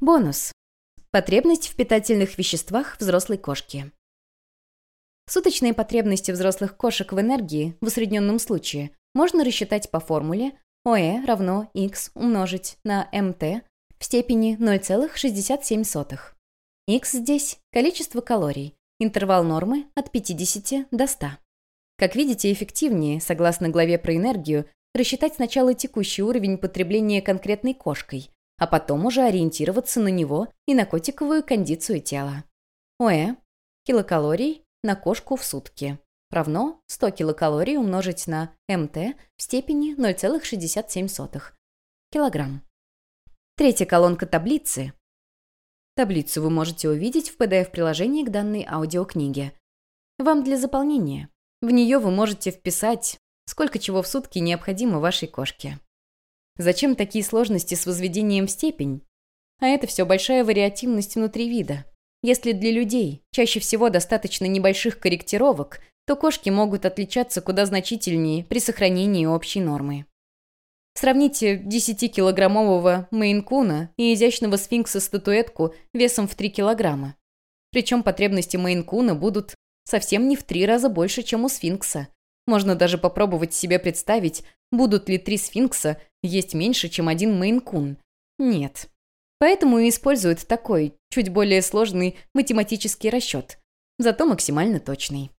Бонус. Потребность в питательных веществах взрослой кошки. Суточные потребности взрослых кошек в энергии в усредненном случае можно рассчитать по формуле ОЭ равно x умножить на МТ в степени 0,67. x здесь – количество калорий, интервал нормы от 50 до 100. Как видите, эффективнее, согласно главе про энергию, рассчитать сначала текущий уровень потребления конкретной кошкой, а потом уже ориентироваться на него и на котиковую кондицию тела. ОЭ – килокалорий на кошку в сутки равно 100 килокалорий умножить на МТ в степени 0,67 килограмм. Третья колонка таблицы. Таблицу вы можете увидеть в PDF-приложении к данной аудиокниге. Вам для заполнения. В нее вы можете вписать, сколько чего в сутки необходимо вашей кошке. Зачем такие сложности с возведением в степень? А это все большая вариативность внутри вида. Если для людей чаще всего достаточно небольших корректировок, то кошки могут отличаться куда значительнее при сохранении общей нормы. Сравните 10-килограммового мейн-куна и изящного сфинкса-статуэтку весом в 3 килограмма. Причем потребности мейн-куна будут совсем не в три раза больше, чем у сфинкса. Можно даже попробовать себе представить, будут ли три сфинкса есть меньше, чем один мейн-кун. Нет. Поэтому и используют такой, чуть более сложный математический расчет, зато максимально точный.